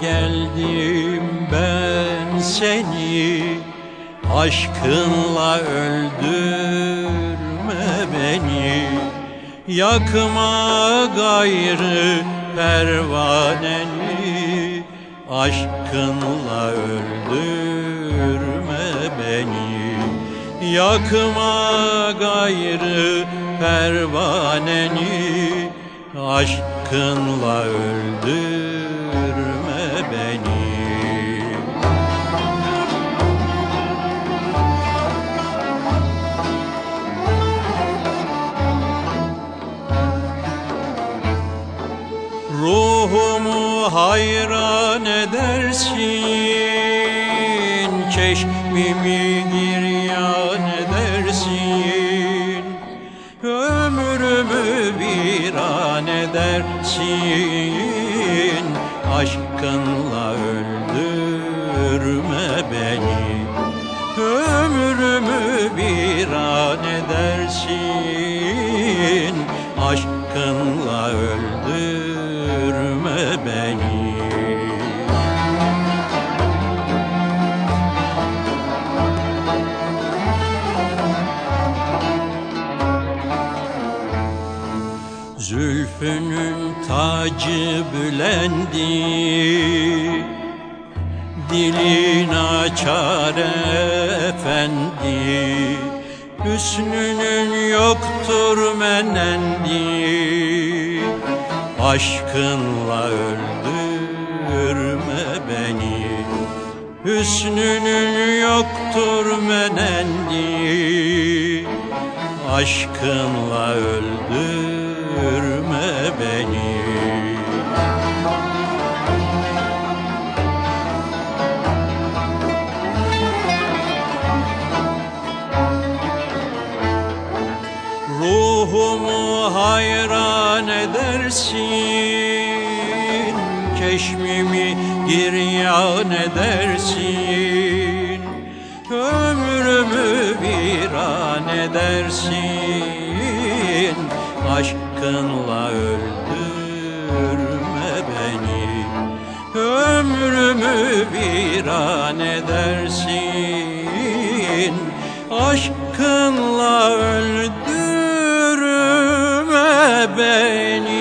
geldim ben seni Aşkınla öldürme beni. Yakma gayrı pervaneni Aşkınla öldürme beni. Yakma gayrı pervaneni Aşkınla öldürme Ruhumu hayran edersin Çeşmimi giryan edersin. Ömrümü viran edersin Aşkınla öldürme beni. Ömrümü viran edersin Zülfünün tacı bülendi. Dilin açar efendi. Hüsnünün yoktur menendi. Aşkınla öldürme beni. Hüsnünün yoktur menendi. Aşkınla öldürme beni. Ruhumu hayran edersin Çeşmimi giryan edersin. Ömrümü viran edersin Aşkınla öldürme beni. Ömrümü viran edersin. Aşkınla öldürme beni